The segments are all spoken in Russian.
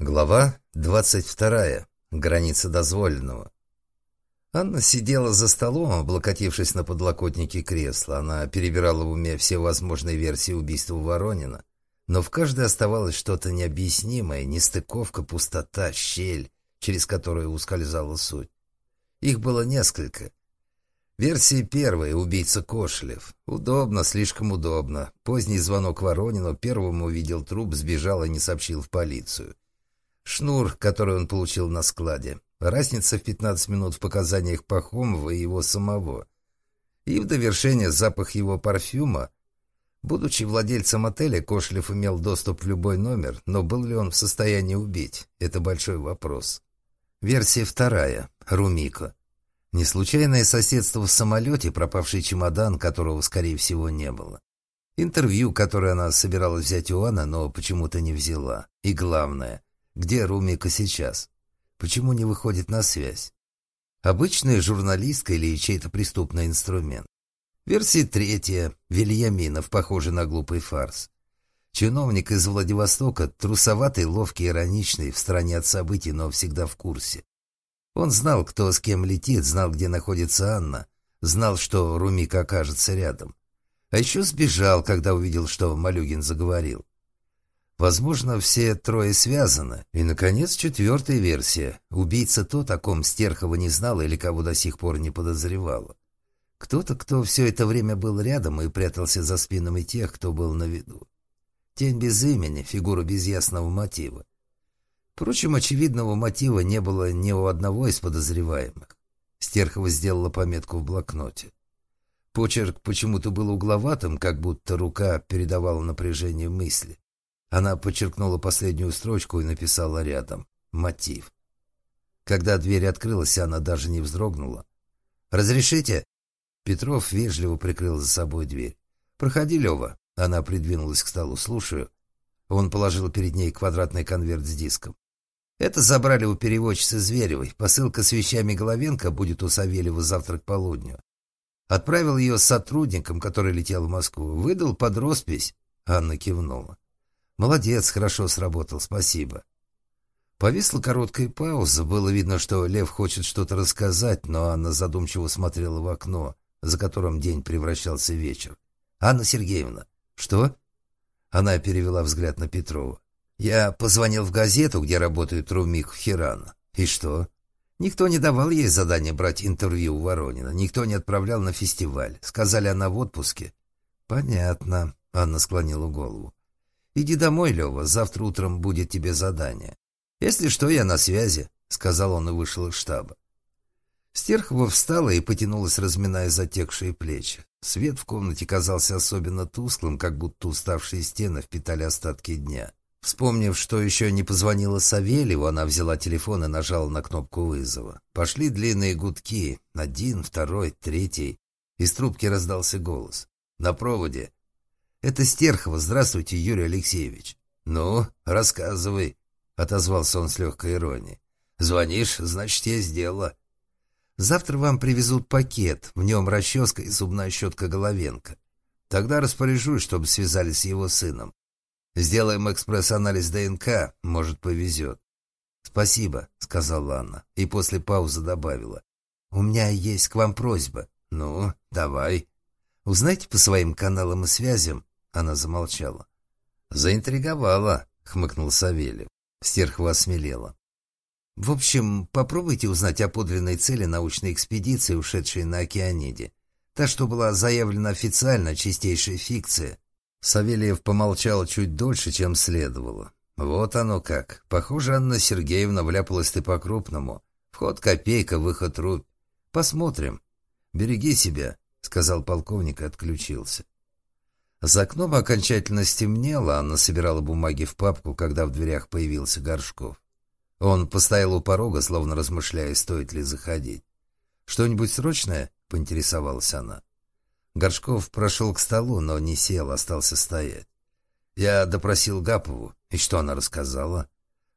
Глава 22. Граница дозволенного. Анна сидела за столом, облокотившись на подлокотнике кресла. Она перебирала в уме все возможные версии убийства Воронина. Но в каждой оставалось что-то необъяснимое, нестыковка, пустота, щель, через которую ускользала суть. Их было несколько. Версия первая — убийца Кошелев. Удобно, слишком удобно. Поздний звонок Воронину первым увидел труп, сбежал и не сообщил в полицию. Шнур, который он получил на складе. Разница в 15 минут в показаниях Пахомова и его самого. И в довершение запах его парфюма. Будучи владельцем отеля, Кошлев имел доступ в любой номер, но был ли он в состоянии убить? Это большой вопрос. Версия вторая. Румико. Неслучайное соседство в самолете, пропавший чемодан, которого, скорее всего, не было. Интервью, которое она собиралась взять у Анны, но почему-то не взяла. И главное — где Румика сейчас? Почему не выходит на связь? Обычная журналистка или чей-то преступный инструмент? Версия третья. Вильяминов, похожий на глупый фарс. Чиновник из Владивостока, трусоватый, ловкий, ироничный, в стороне от событий, но всегда в курсе. Он знал, кто с кем летит, знал, где находится Анна, знал, что Румика окажется рядом. А еще сбежал, когда увидел, что Малюгин заговорил. Возможно, все трое связаны. И, наконец, четвертая версия. Убийца тот, о ком Стерхова не знала или кого до сих пор не подозревала. Кто-то, кто все это время был рядом и прятался за спинами тех, кто был на виду. Тень без имени, фигура без ясного мотива. Впрочем, очевидного мотива не было ни у одного из подозреваемых. Стерхова сделала пометку в блокноте. Почерк почему-то был угловатым, как будто рука передавала напряжение мысли. Она подчеркнула последнюю строчку и написала рядом «Мотив». Когда дверь открылась, она даже не вздрогнула. «Разрешите?» Петров вежливо прикрыл за собой дверь. «Проходи, Лева». Она придвинулась к столу. «Слушаю». Он положил перед ней квадратный конверт с диском. «Это забрали у переводчицы Зверевой. Посылка с вещами Головенко будет у Савельева завтра к полудню. Отправил ее сотрудником, который летел в Москву. Выдал под роспись». Анна кивнула. «Молодец, хорошо сработал, спасибо». Повисла короткая пауза. Было видно, что Лев хочет что-то рассказать, но Анна задумчиво смотрела в окно, за которым день превращался в вечер. «Анна Сергеевна». «Что?» Она перевела взгляд на Петрова. «Я позвонил в газету, где работает Румик Хирана. И что?» Никто не давал ей задание брать интервью у Воронина. Никто не отправлял на фестиваль. Сказали, она в отпуске. «Понятно», — Анна склонила голову. «Иди домой, Лева, завтра утром будет тебе задание. Если что, я на связи», — сказал он и вышел из штаба. Стерхова встала и потянулась, разминая затекшие плечи. Свет в комнате казался особенно тусклым, как будто уставшие стены впитали остатки дня. Вспомнив, что еще не позвонила Савельеву, она взяла телефон и нажала на кнопку вызова. Пошли длинные гудки. Один, второй, третий. Из трубки раздался голос. «На проводе. «Это Стерхова. Здравствуйте, Юрий Алексеевич». «Ну, рассказывай», — отозвался он с легкой иронией. «Звонишь, значит, я сделала». «Завтра вам привезут пакет. В нем расческа и зубная щетка Головенко. Тогда распоряжусь, чтобы связались с его сыном. Сделаем экспресс-анализ ДНК. Может, повезет». «Спасибо», — сказала Анна, и после паузы добавила. «У меня есть к вам просьба». «Ну, давай». Узнайте по своим каналам и связям, она замолчала. «Заинтриговала», — хмыкнул Савельев. Стерхова осмелела. «В общем, попробуйте узнать о подлинной цели научной экспедиции, ушедшей на Океаниде. Та, что была заявлена официально, чистейшая фикция». Савельев помолчал чуть дольше, чем следовало. «Вот оно как. Похоже, Анна Сергеевна вляпалась ты по-крупному. Вход копейка, выход рубь. Посмотрим. Береги себя», — сказал полковник и отключился. За окном окончательно стемнело, Анна собирала бумаги в папку, когда в дверях появился Горшков. Он постоял у порога, словно размышляя, стоит ли заходить. «Что-нибудь срочное?» — поинтересовалась она. Горшков прошел к столу, но не сел, остался стоять. Я допросил Гапову, и что она рассказала?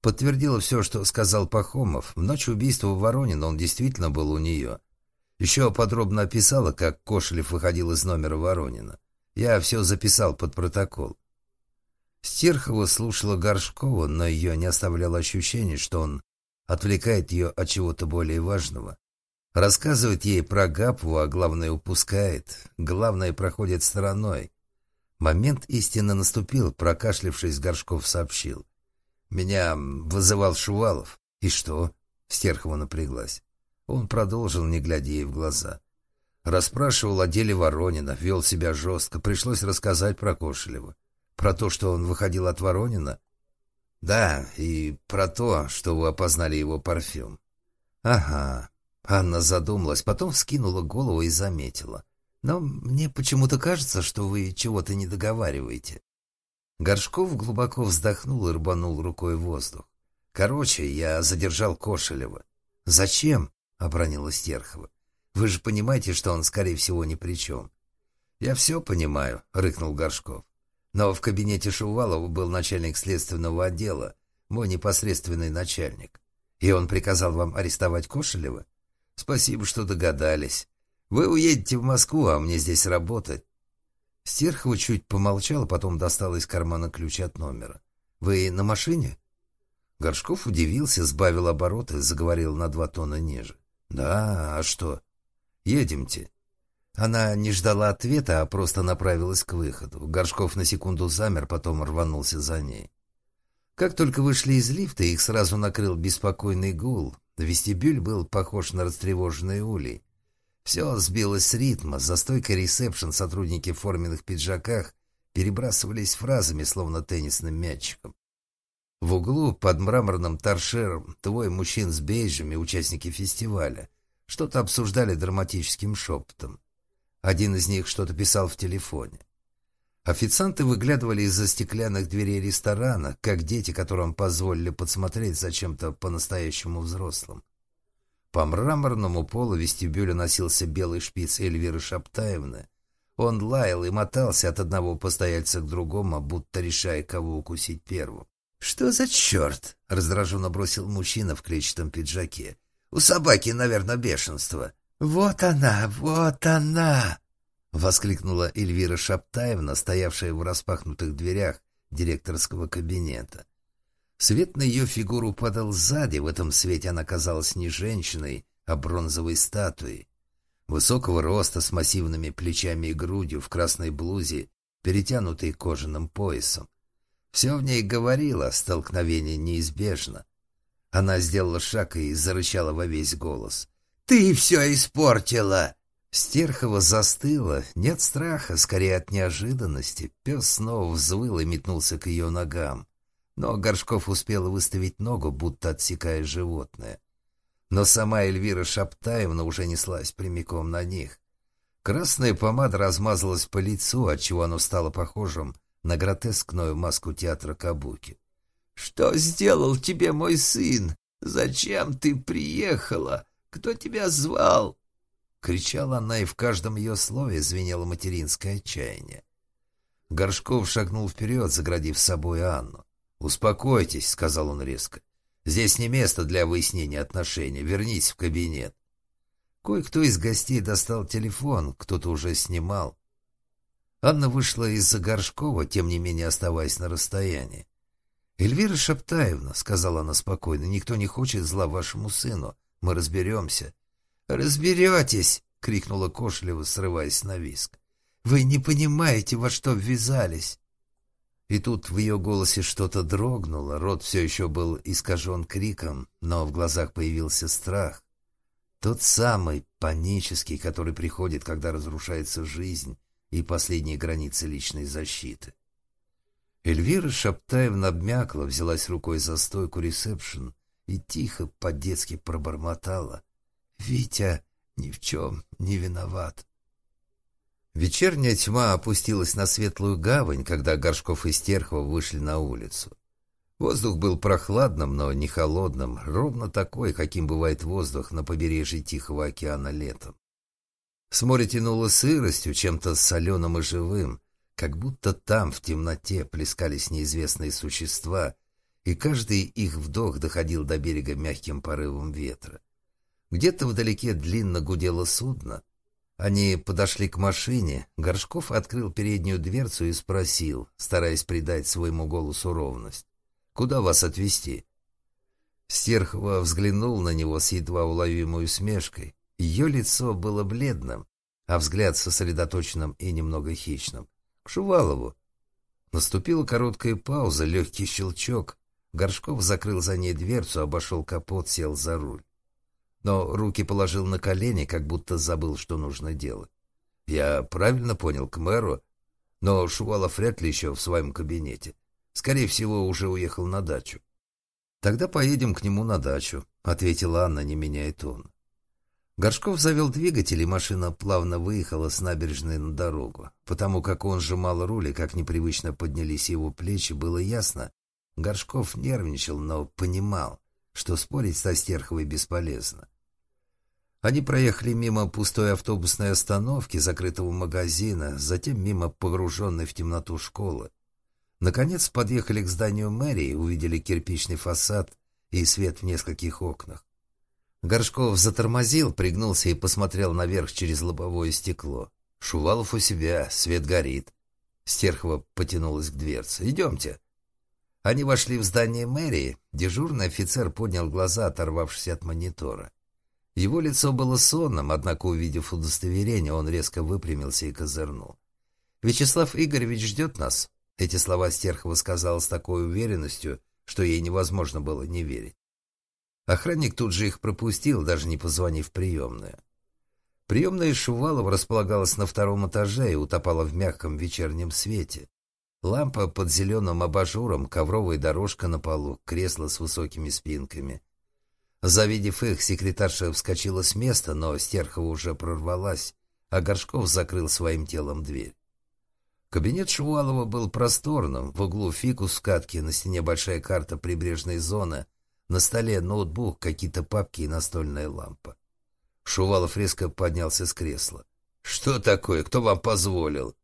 Подтвердила все, что сказал Пахомов. В ночь убийства в Воронина он действительно был у нее. Еще подробно описала, как Кошелев выходил из номера Воронина. Я все записал под протокол. Стерхова слушала Горшкова, но ее не оставляло ощущение, что он отвлекает ее от чего-то более важного. Рассказывает ей про Гапву, а главное упускает. Главное проходит стороной. Момент истины наступил, прокашлившись, Горшков сообщил. «Меня вызывал Шувалов». «И что?» — Стерхова напряглась. Он продолжил, не глядя ей в глаза. Расспрашивал о деле Воронина, вел себя жестко. Пришлось рассказать про Кошелева. Про то, что он выходил от Воронина? Да, и про то, что вы опознали его парфюм. Ага. Анна задумалась, потом вскинула голову и заметила. Но мне почему-то кажется, что вы чего-то не договариваете. Горшков глубоко вздохнул и рванул рукой воздух. Короче, я задержал Кошелева. Зачем? — обронила Стерхова. «Вы же понимаете, что он, скорее всего, ни при чем». «Я все понимаю», — рыкнул Горшков. «Но в кабинете Шувалова был начальник следственного отдела, мой непосредственный начальник. И он приказал вам арестовать Кошелева? Спасибо, что догадались. Вы уедете в Москву, а мне здесь работать». Стерхова чуть помолчала, потом достала из кармана ключ от номера. «Вы на машине?» Горшков удивился, сбавил обороты, заговорил на два тона ниже. «Да, а что?» «Едемте». Она не ждала ответа, а просто направилась к выходу. Горшков на секунду замер, потом рванулся за ней. Как только вышли из лифта, их сразу накрыл беспокойный гул. Вестибюль был похож на растревоженный улей. Все сбилось с ритма, за стойкой ресепшн сотрудники в форменных пиджаках перебрасывались фразами, словно теннисным мячиком. В углу под мраморным торшером двое мужчин с бейджами, участники фестиваля, что-то обсуждали драматическим шепотом. Один из них что-то писал в телефоне. Официанты выглядывали из-за стеклянных дверей ресторана, как дети, которым позволили подсмотреть за чем-то по-настоящему взрослым. По мраморному полу вестибюля носился белый шпиц Эльвиры Шаптаевны. Он лаял и мотался от одного постояльца к другому, будто решая, кого укусить первым. «Что за черт?» — раздраженно бросил мужчина в клетчатом пиджаке. «У собаки, наверное, бешенство». «Вот она, вот она!» — воскликнула Эльвира Шаптаевна, стоявшая в распахнутых дверях директорского кабинета. Свет на ее фигуру падал сзади, в этом свете она казалась не женщиной, а бронзовой статуей. Высокого роста, с массивными плечами и грудью, в красной блузе, перетянутой кожаным поясом. Все в ней говорило, столкновение неизбежно. Она сделала шаг и зарычала во весь голос. «Ты все испортила!» Стерхова застыла. Нет страха, скорее от неожиданности. Пес снова взвыл и метнулся к ее ногам. Но Горшков успел выставить ногу, будто отсекая животное. Но сама Эльвира Шаптаевна уже неслась прямиком на них. Красная помада размазалась по лицу, отчего оно стало похожим на гротескную маску театра Кабуки. «Что сделал тебе мой сын? Зачем ты приехала? Кто тебя звал?» Кричала она, и в каждом ее слове звенело материнское отчаяние. Горшков шагнул вперед, заградив с собой Анну. «Успокойтесь», — сказал он резко. «Здесь не место для выяснения отношений. Вернитесь в кабинет». Кое-кто из гостей достал телефон, кто-то уже снимал. Анна вышла из-за Горшкова, тем не менее оставаясь на расстоянии. «Эльвира Шаптаевна», — сказала она спокойно, — «никто не хочет зла вашему сыну. Мы разберемся». «Разберетесь!» — крикнула Кошлева, срываясь на виск. «Вы не понимаете, во что ввязались!» И тут в ее голосе что-то дрогнуло, рот все еще был искажен криком, но в глазах появился страх. Тот самый, панический, который приходит, когда разрушается жизнь, и последние границы личной защиты. Эльвира Шаптаевна обмякла, взялась рукой за стойку ресепшн и тихо, по-детски пробормотала. «Витя ни в чем не виноват». Вечерняя тьма опустилась на светлую гавань, когда Горшков и Стерхова вышли на улицу. Воздух был прохладным, но не холодным, ровно такой, каким бывает воздух на побережье Тихого океана летом. С моря тянуло сыростью, чем-то соленым и живым, как будто там, в темноте, плескались неизвестные существа, и каждый их вдох доходил до берега мягким порывом ветра. Где-то вдалеке длинно гудело судно. Они подошли к машине. Горшков открыл переднюю дверцу и спросил, стараясь придать своему голосу ровность. «Куда вас отвезти?» Стерхова взглянул на него с едва уловимой усмешкой. Ее лицо было бледным, а взгляд сосредоточенным и немного хищным. К Шувалову. Наступила короткая пауза, легкий щелчок. Горшков закрыл за ней дверцу, обошел капот, сел за руль но руки положил на колени, как будто забыл, что нужно делать. Я правильно понял, к мэру, но Шувалов вряд ли еще в своем кабинете. Скорее всего, уже уехал на дачу. «Тогда поедем к нему на дачу», — ответила Анна, не меняя тон. Горшков завел двигатель, и машина плавно выехала с набережной на дорогу. Потому как он сжимал руль, и как непривычно поднялись его плечи, было ясно. Горшков нервничал, но понимал, что спорить со Стерховой бесполезно. Они проехали мимо пустой автобусной остановки, закрытого магазина, затем мимо погруженной в темноту школы. Наконец подъехали к зданию мэрии, увидели кирпичный фасад и свет в нескольких окнах. Горшков затормозил, пригнулся и посмотрел наверх через лобовое стекло. Шувалов у себя, свет горит. Стерхова потянулась к дверце. «Идемте». Они вошли в здание мэрии. Дежурный офицер поднял глаза, оторвавшись от монитора. Его лицо было сонным, однако, увидев удостоверение, он резко выпрямился и козырнул. «Вячеслав Игоревич ждет нас?» Эти слова Стерхова сказала с такой уверенностью, что ей невозможно было не верить. Охранник тут же их пропустил, даже не позвонив в приемную. Приемная Шувалова располагалась на втором этаже и утопала в мягком вечернем свете. Лампа под зеленым абажуром, ковровая дорожка на полу, кресло с высокими спинками — Завидев их, секретарша вскочила с места, но Стерхова уже прорвалась, а Горшков закрыл своим телом дверь. Кабинет Шувалова был просторным, в углу фикус в катке, на стене большая карта прибрежной зоны, на столе ноутбук, какие-то папки и настольная лампа. Шувалов резко поднялся с кресла. «Что такое? Кто вам позволил?»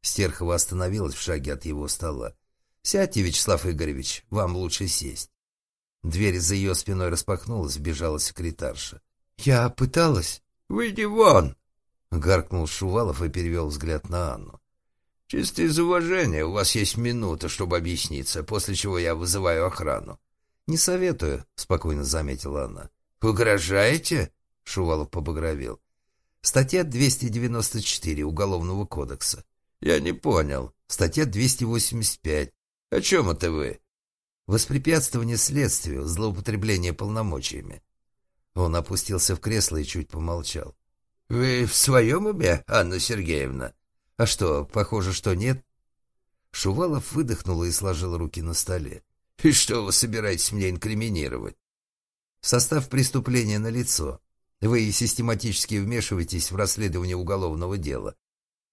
Стерхова остановилась в шаге от его стола. «Сядьте, Вячеслав Игоревич, вам лучше сесть». Дверь за ее спиной распахнулась, бежала секретарша. «Я пыталась». «Выйди вон!» — гаркнул Шувалов и перевел взгляд на Анну. «Чисто из уважения у вас есть минута, чтобы объясниться, после чего я вызываю охрану». «Не советую», — спокойно заметила она. «Угрожаете?» — Шувалов побагровел. «Статья 294 Уголовного кодекса». «Я не понял. Статья 285. О чем это вы?» Воспрепятствование следствию, злоупотребление полномочиями. Он опустился в кресло и чуть помолчал. «Вы в своем уме, Анна Сергеевна? А что, похоже, что нет?» Шувалов выдохнул и сложил руки на столе. «И что вы собираетесь мне инкриминировать?» «Состав преступления на лицо. Вы систематически вмешиваетесь в расследование уголовного дела.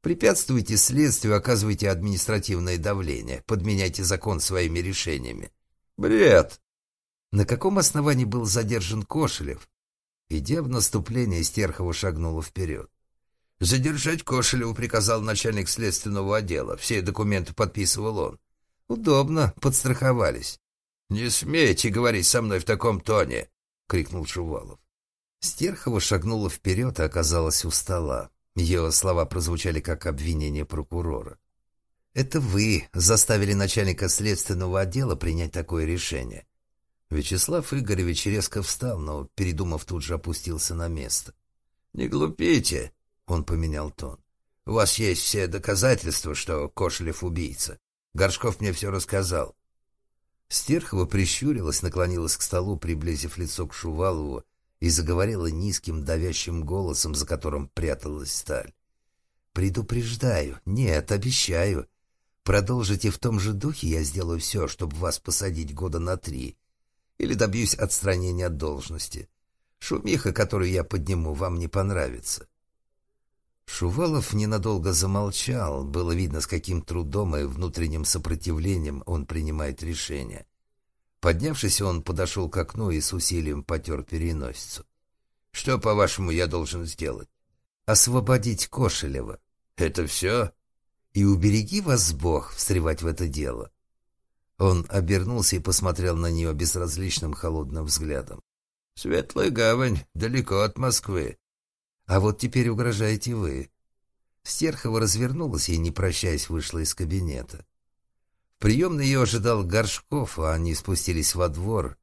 Препятствуете следствию, оказываете административное давление, подменяйте закон своими решениями. Бред! На каком основании был задержан Кошелев? Идя в наступление, Стерхова шагнула вперед. Задержать Кошелева приказал начальник следственного отдела. Все документы подписывал он. Удобно, подстраховались. «Не смейте говорить со мной в таком тоне!» — крикнул Шувалов. Стерхова шагнула вперед и оказалась у стола. Ее слова прозвучали как обвинение прокурора. Это вы заставили начальника следственного отдела принять такое решение. Вячеслав Игоревич резко встал, но, передумав, тут же опустился на место. «Не глупите!» — он поменял тон. «У вас есть все доказательства, что Кошелев убийца. Горшков мне все рассказал». Стерхова прищурилась, наклонилась к столу, приблизив лицо к Шувалову, и заговорила низким давящим голосом, за которым пряталась сталь. «Предупреждаю, нет, обещаю, Продолжите в том же духе, я сделаю все, чтобы вас посадить года на три. Или добьюсь отстранения от должности. Шумиха, которую я подниму, вам не понравится. Шувалов ненадолго замолчал. Было видно, с каким трудом и внутренним сопротивлением он принимает решение. Поднявшись, он подошел к окну и с усилием потер переносицу. «Что, по-вашему, я должен сделать?» «Освободить Кошелева». «Это все?» И убереги вас Бог встревать в это дело. Он обернулся и посмотрел на нее безразличным холодным взглядом. «Светлая гавань, далеко от Москвы. А вот теперь угрожаете вы. Стерхова развернулась и, не прощаясь, вышла из кабинета. В приемной ее ожидал Горшков, а они спустились во двор.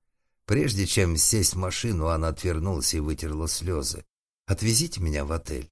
Прежде чем сесть в машину, она отвернулась и вытерла слезы. «Отвезите меня в отель».